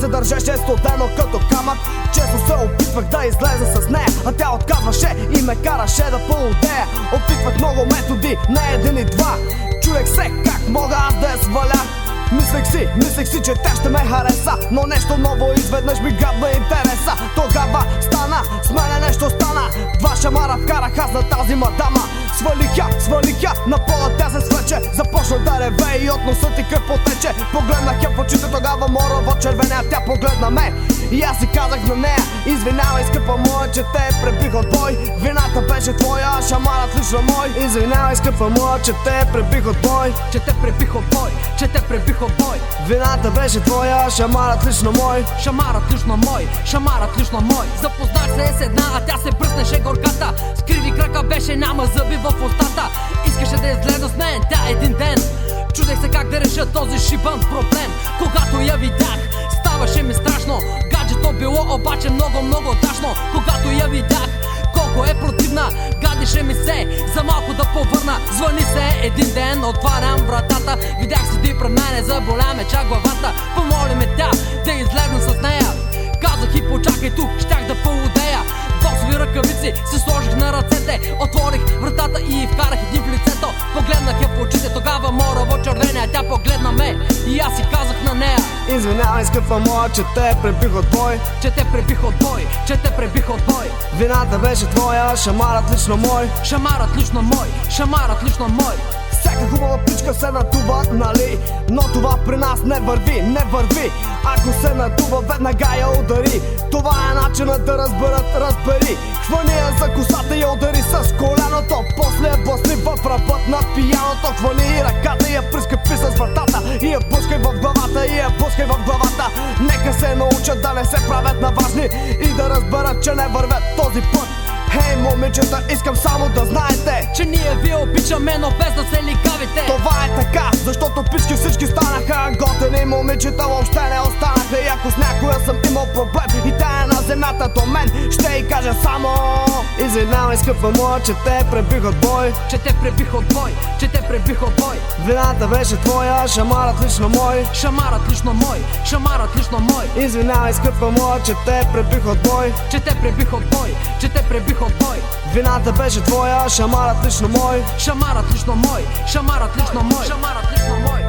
се държеше студено като камък. Често се опитвах да излеза с нея А тя отказваше и ме караше да полудея Опитвах много методи, не един и два. Чуех се как мога аз да я сваля. Мислех си, мислех си, че тя ще ме хареса Но нещо ново изведнъж ми грабна интереса. Тогава стана, с мене нещо стана. Два шамара вкарах аз на тази мадама Свалих я, свалих я, на пола тя се свлече Започна да реве и от носа ти кръв потече. Погледнах я в очите, тогава морово червеня Тя погледна ме и аз си казах на нея Извинявай, скъпа моя, че те пребих от бой. Вината беше твоя, а шамарът лично мой. Извинявай, скъпа моя, че те пребих от бой. Че те пребих от бой, че те пребих от бой. Вината беше твоя, шамарът лично мой. Шамарът лично мой, шамарът лично мой. Запознах се с една, а тя се пръснеше горката. Скриви крака беше, няма зъби в устата. Искаше да излезе с мен, тя един ден. Чудех се как да реша този шибан проблем. Когато я видях, ставаше ми страшно. Гаджето било обаче много, много ташно Когато я видях, колко е противна Гадеше ми се, за малко да повърна. Звъни се един ден, отварям вратата. Видях седи пред мене, заболя ме чак главата. Помоли ме тя да излезна с нея. Казах и почакай тук, щях да полудея Боксови ръкавици си сложих на ръцете. Отворих и вкарах един в лицето. Погледнах я в очите, тогава морово червене Тя погледна ме. И аз си казах на нея Извинявай, скъпа моя, че те пребих от бой. Че те пребих от бой, че те пребих от бой. Вината беше твоя, шамарът лично мой. Шамарът лично мой, шамарът лично мой Всяка хубава птичка се надува, нали? Но това при нас не върви, не върви. Ако се надува, веднага я удари. Това е начинът да разберат, разбери. Хвани я за косата и удари с коляното После я блъсни в ръбът на пияното. Хвани и ръката и я прискъпи с вратата. И я пускай в главата, и я пускай в главата. Нека се научат да не се правят на важни И да разберат, че не вървят този път Хей, момичета, искам само да знаете Че ние ви обичаме, но без да се ликавите Това е така, защото пички всички станаха Готени момичета въобще не останаха. И ако с някоя съм имал проблем И тя земята до мен. Ще й кажа само Извинявай, скъпа моя, че те пребих от бой. Че те пребих от бой, че те пребих от бой. Вината беше твоя, шамарът лично мой. Шамарът лично мой, шамарът лично мой. Извинявай, скъпа моя, че те пребих от бой. Че те пребих от бой, че те пребих от бой. Вината беше твоя, шамарът лично мой. Шамарът лично мой, шамарът лично мой, шамарът лично мой